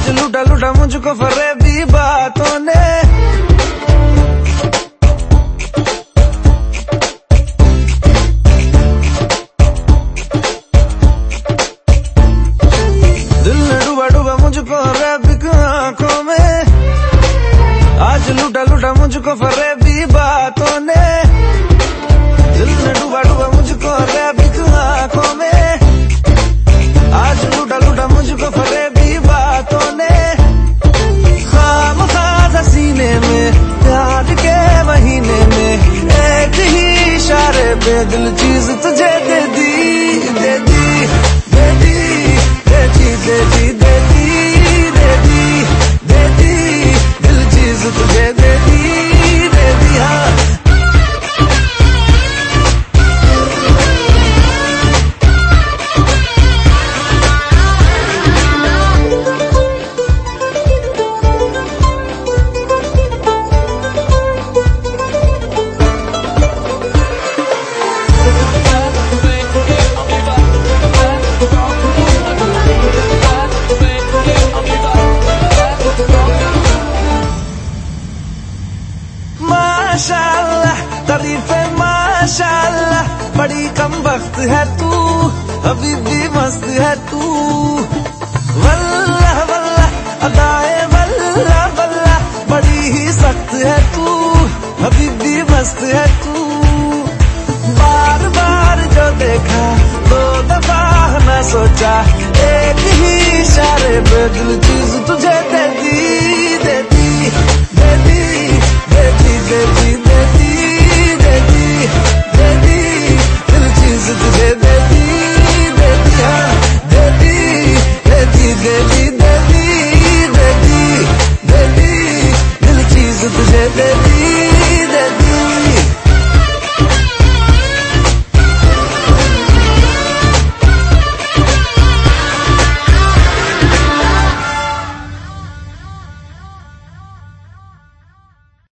आज लूटा लूटा मुझको फरेबी बातों ने। दिल ने डूबा डूबा मुझको रैबिक आँखों में। आज लूटा लूटा मुझको फरेबी बातों ने। बेदिल चीज़ तुझे दे दी। माशाल्लाह, तारीफ़ माशाल्लाह। बड़ी कम वक्त है तू, अभी भी मस्त है तू। वल्लाह वल्लाह, अदाए वल्लाह वल्लाह। बड़ी ही सख्त है तू, अभी भी मस्त है तू। बार बार जो देखा, दो दफ़ा न सोचा, एक ही इशारे पे दिल चीज़ तुझे। तुझे देती